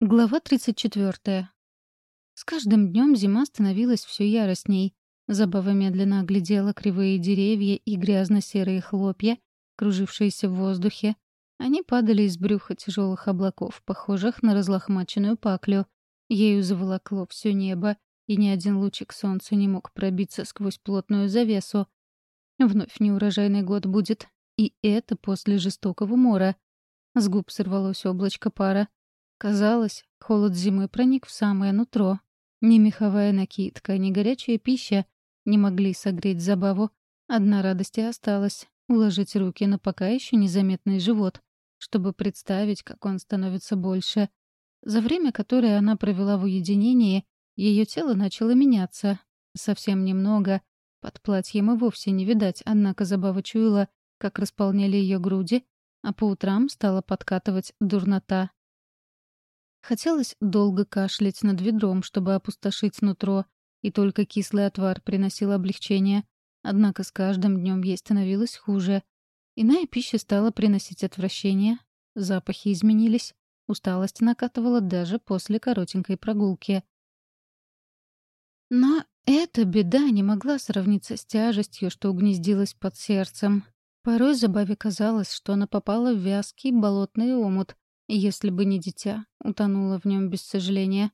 Глава 34. С каждым днем зима становилась все яростней. Забава медленно оглядела кривые деревья и грязно-серые хлопья, кружившиеся в воздухе. Они падали из брюха тяжелых облаков, похожих на разлохмаченную паклю. Ею заволокло все небо, и ни один лучик солнца не мог пробиться сквозь плотную завесу. Вновь неурожайный год будет, и это после жестокого мора. С губ сорвалось облачко пара. Казалось, холод зимы проник в самое нутро. Ни меховая накидка, ни горячая пища не могли согреть забаву. Одна радость и осталась — уложить руки на пока еще незаметный живот, чтобы представить, как он становится больше. За время, которое она провела в уединении, ее тело начало меняться. Совсем немного. Под платьем и вовсе не видать, однако забава чуяла, как располняли ее груди, а по утрам стала подкатывать дурнота. Хотелось долго кашлять над ведром, чтобы опустошить нутро, и только кислый отвар приносил облегчение. Однако с каждым днем ей становилось хуже. Иная пища стала приносить отвращение, запахи изменились, усталость накатывала даже после коротенькой прогулки. Но эта беда не могла сравниться с тяжестью, что угнездилась под сердцем. Порой Забаве казалось, что она попала в вязкий болотный омут, если бы не дитя, утонула в нем без сожаления.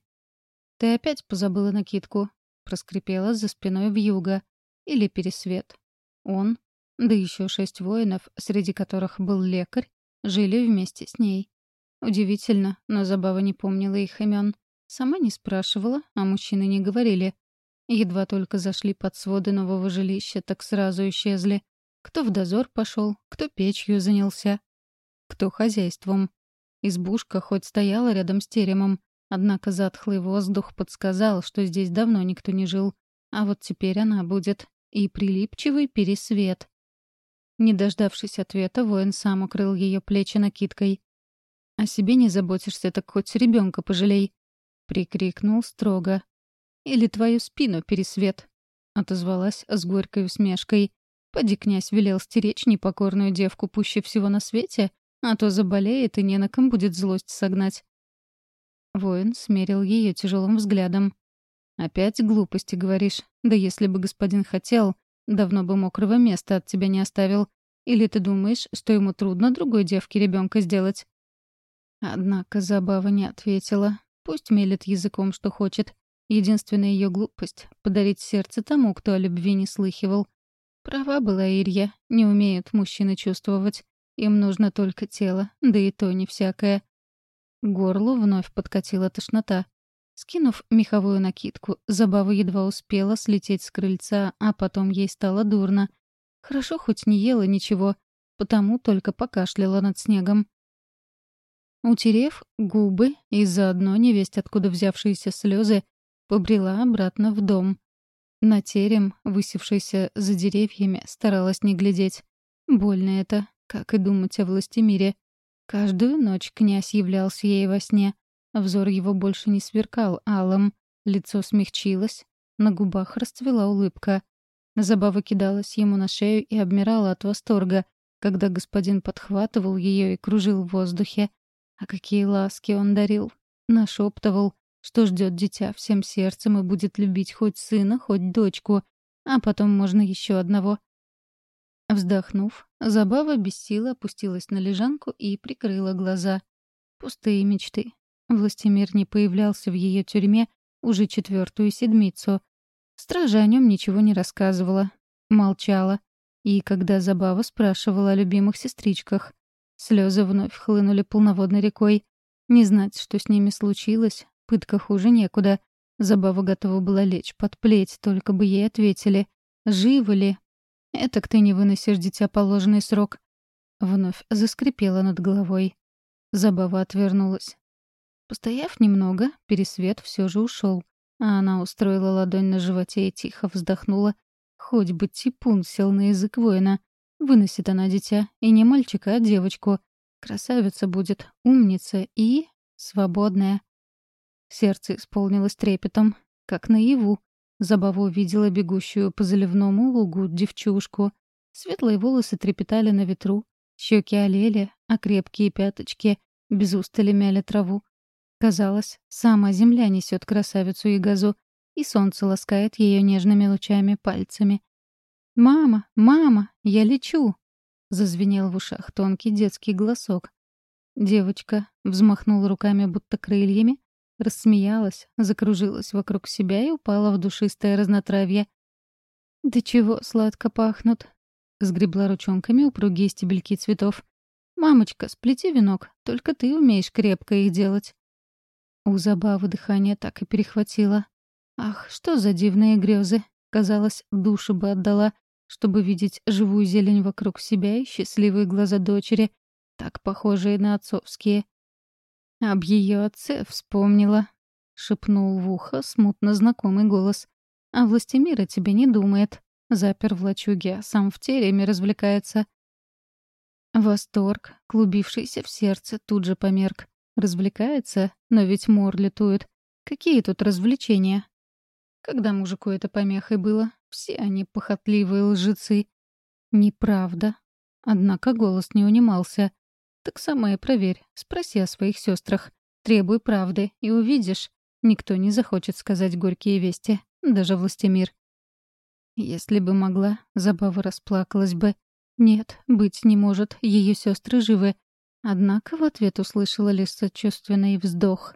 «Ты опять позабыла накидку?» — проскрипела за спиной вьюга. Или пересвет. Он, да еще шесть воинов, среди которых был лекарь, жили вместе с ней. Удивительно, но Забава не помнила их имен. Сама не спрашивала, а мужчины не говорили. Едва только зашли под своды нового жилища, так сразу исчезли. Кто в дозор пошел, кто печью занялся, кто хозяйством. Избушка хоть стояла рядом с теремом, однако затхлый воздух подсказал, что здесь давно никто не жил. А вот теперь она будет. И прилипчивый пересвет. Не дождавшись ответа, воин сам укрыл ее плечи накидкой. «О себе не заботишься, так хоть ребенка пожалей!» — прикрикнул строго. «Или твою спину, пересвет!» — отозвалась с горькой усмешкой. «Поди князь велел стеречь непокорную девку пуще всего на свете, а то заболеет, и не на ком будет злость согнать. Воин смерил ее тяжелым взглядом. «Опять глупости, говоришь? Да если бы господин хотел, давно бы мокрого места от тебя не оставил. Или ты думаешь, что ему трудно другой девке ребенка сделать?» Однако Забава не ответила. Пусть мелет языком, что хочет. Единственная ее глупость — подарить сердце тому, кто о любви не слыхивал. Права была Ирья, не умеют мужчины чувствовать. Им нужно только тело, да и то не всякое. Горлу вновь подкатила тошнота. Скинув меховую накидку, Забава едва успела слететь с крыльца, а потом ей стало дурно. Хорошо хоть не ела ничего, потому только покашляла над снегом. Утерев губы и заодно невесть откуда взявшиеся слезы, побрела обратно в дом. На терем, высевшийся за деревьями, старалась не глядеть. Больно это, как и думать о властемире. Каждую ночь князь являлся ей во сне. Взор его больше не сверкал алым, лицо смягчилось, на губах расцвела улыбка. Забава кидалась ему на шею и обмирала от восторга, когда господин подхватывал ее и кружил в воздухе. А какие ласки он дарил! Нашептывал, что ждет дитя всем сердцем и будет любить хоть сына, хоть дочку, а потом можно еще одного — Вздохнув, Забава без силы опустилась на лежанку и прикрыла глаза. Пустые мечты. Властимир не появлялся в ее тюрьме уже четвертую седмицу. Стража о нем ничего не рассказывала. Молчала. И когда Забава спрашивала о любимых сестричках, слезы вновь хлынули полноводной рекой. Не знать, что с ними случилось, пытка хуже некуда. Забава готова была лечь под плеть, только бы ей ответили. Живы ли, «Этак ты не выносишь, дитя, положенный срок». Вновь заскрипела над головой. Забава отвернулась. Постояв немного, пересвет все же ушел, а она устроила ладонь на животе и тихо вздохнула. Хоть бы типун сел на язык воина. Выносит она дитя, и не мальчика, а девочку. Красавица будет, умница и... свободная. Сердце исполнилось трепетом, как наяву. Забава увидела бегущую по заливному лугу девчушку. Светлые волосы трепетали на ветру, щеки олели, а крепкие пяточки без устали мяли траву. Казалось, сама земля несет красавицу и газу, и солнце ласкает ее нежными лучами пальцами. «Мама, мама, я лечу!» — зазвенел в ушах тонкий детский голосок. Девочка взмахнула руками, будто крыльями, рассмеялась, закружилась вокруг себя и упала в душистое разнотравье. «Да чего сладко пахнут!» — сгребла ручонками упругие стебельки цветов. «Мамочка, сплети венок, только ты умеешь крепко их делать». У Забавы дыхание так и перехватило. Ах, что за дивные грезы! Казалось, душу бы отдала, чтобы видеть живую зелень вокруг себя и счастливые глаза дочери, так похожие на отцовские. Об ее отце вспомнила, — шепнул в ухо смутно знакомый голос. «А Властемира тебе не думает. Запер в лачуге, а сам в тереме развлекается». Восторг, клубившийся в сердце, тут же померк. Развлекается, но ведь мор летует. Какие тут развлечения? Когда мужику это помехой было, все они похотливые лжецы. Неправда. Однако голос не унимался. Так сама и проверь, спроси о своих сестрах. Требуй правды, и увидишь. Никто не захочет сказать горькие вести, даже Властемир. Если бы могла, Забава расплакалась бы. Нет, быть не может, ее сестры живы, Однако в ответ услышала лишь сочувственный вздох.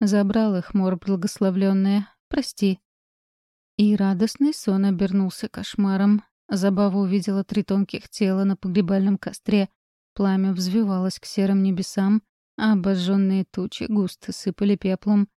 Забрал их мор благословленная. Прости. И радостный сон обернулся кошмаром. Забава увидела три тонких тела на погребальном костре. Пламя взвивалось к серым небесам, а обожженные тучи густо сыпали пеплом.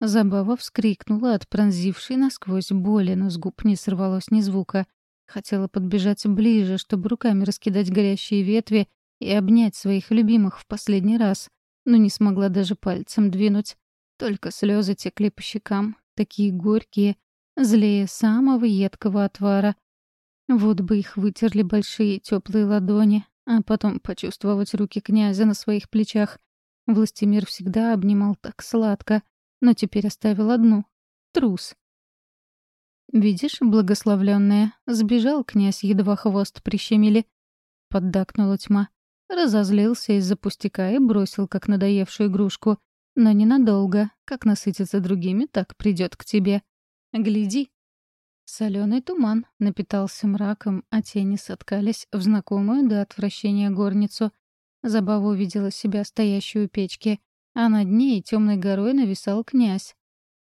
Забава вскрикнула от пронзившей насквозь боли, но с губ не сорвалось ни звука. Хотела подбежать ближе, чтобы руками раскидать горящие ветви и обнять своих любимых в последний раз, но не смогла даже пальцем двинуть. Только слезы текли по щекам, такие горькие, злее самого едкого отвара. Вот бы их вытерли большие теплые ладони, а потом почувствовать руки князя на своих плечах. Властимир всегда обнимал так сладко, но теперь оставил одну — трус. «Видишь, благословленная, сбежал князь, едва хвост прищемили», — поддакнула тьма. Разозлился из-за пустяка и бросил, как надоевшую игрушку. Но ненадолго. Как насытится другими, так придет к тебе. Гляди. Соленый туман напитался мраком, а тени соткались в знакомую до отвращения горницу. Забава увидела себя стоящую у печки, а над ней темной горой нависал князь.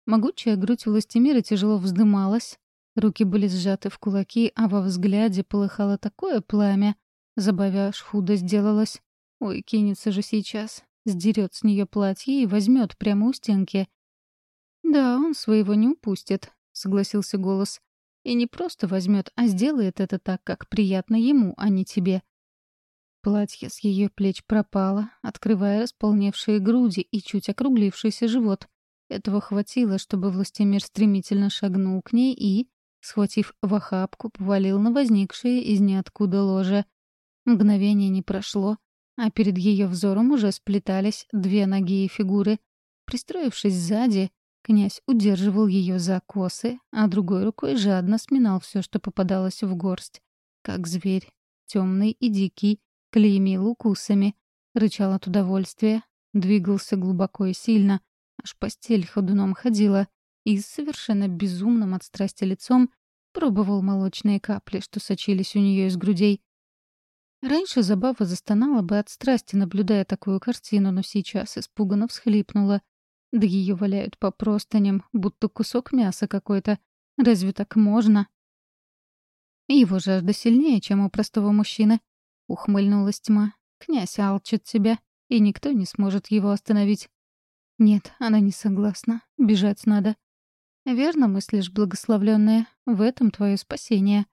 Могучая грудь властемира тяжело вздымалась, руки были сжаты в кулаки, а во взгляде полыхало такое пламя, Забавя аж худо сделалось. Ой, кинется же сейчас. Сдерет с нее платье и возьмет прямо у стенки. «Да, он своего не упустит», — согласился голос. «И не просто возьмет, а сделает это так, как приятно ему, а не тебе». Платье с ее плеч пропало, открывая располневшие груди и чуть округлившийся живот. Этого хватило, чтобы Властемир стремительно шагнул к ней и, схватив в охапку, повалил на возникшее из ниоткуда ложе. Мгновение не прошло, а перед ее взором уже сплетались две ноги и фигуры. Пристроившись сзади, князь удерживал ее за косы, а другой рукой жадно сминал все, что попадалось в горсть. Как зверь, темный и дикий, клеймил укусами, рычал от удовольствия, двигался глубоко и сильно, аж постель ходуном ходила и с совершенно безумным от страсти лицом пробовал молочные капли, что сочились у нее из грудей. Раньше Забава застонала бы от страсти, наблюдая такую картину, но сейчас испуганно всхлипнула. Да ее валяют по простыням, будто кусок мяса какой-то. Разве так можно? Его жажда сильнее, чем у простого мужчины. Ухмыльнулась тьма. Князь алчит тебя, и никто не сможет его остановить. Нет, она не согласна. Бежать надо. Верно мыслишь, благословленная. В этом твое спасение.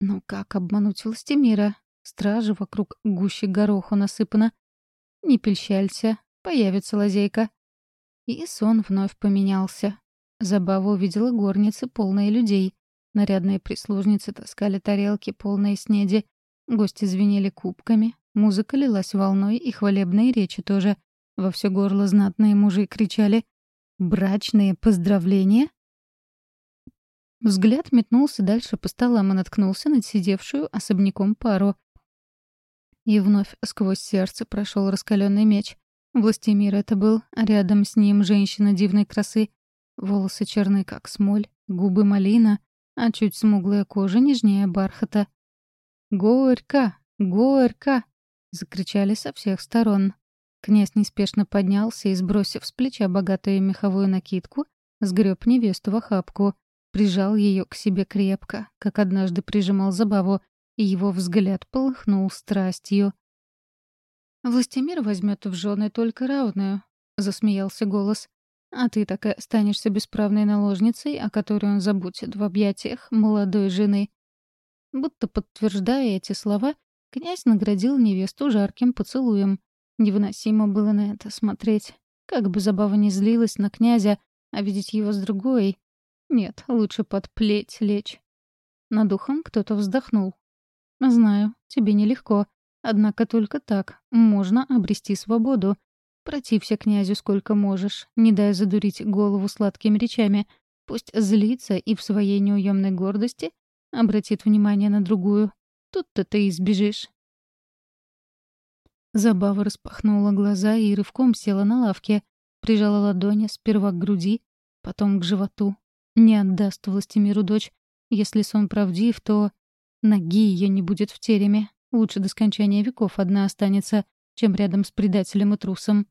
Но как обмануть Властемира? Стражи вокруг гуще гороху насыпано. Не пельщалься, появится лазейка. И сон вновь поменялся. Забава увидела горницы, полные людей. Нарядные прислужницы таскали тарелки, полные снеди. Гости звенели кубками. Музыка лилась волной, и хвалебные речи тоже. Во все горло знатные мужи кричали «Брачные поздравления?» Взгляд метнулся дальше по столам и наткнулся на сидевшую особняком пару. И вновь сквозь сердце прошел раскаленный меч. Властимир это был, рядом с ним женщина дивной красы. Волосы черны, как смоль, губы малина, а чуть смуглая кожа нежнее бархата. «Горько! Горько!» — закричали со всех сторон. Князь неспешно поднялся и, сбросив с плеча богатую меховую накидку, сгреб невесту в охапку, прижал ее к себе крепко, как однажды прижимал забаву, и его взгляд полыхнул страстью. «Властимир возьмет в жены только равную», — засмеялся голос. «А ты так и останешься бесправной наложницей, о которой он забудет в объятиях молодой жены». Будто подтверждая эти слова, князь наградил невесту жарким поцелуем. Невыносимо было на это смотреть. Как бы забава не злилась на князя, а видеть его с другой... Нет, лучше под плеть лечь. Над ухом кто-то вздохнул. «Знаю, тебе нелегко. Однако только так можно обрести свободу. Протився князю сколько можешь, не дай задурить голову сладкими речами. Пусть злится и в своей неуемной гордости обратит внимание на другую. Тут-то ты избежишь. Забава распахнула глаза и рывком села на лавке, прижала ладони сперва к груди, потом к животу. Не отдаст властемиру дочь. Если сон правдив, то ноги ее не будет в тереме, Лучше до скончания веков одна останется, чем рядом с предателем и трусом.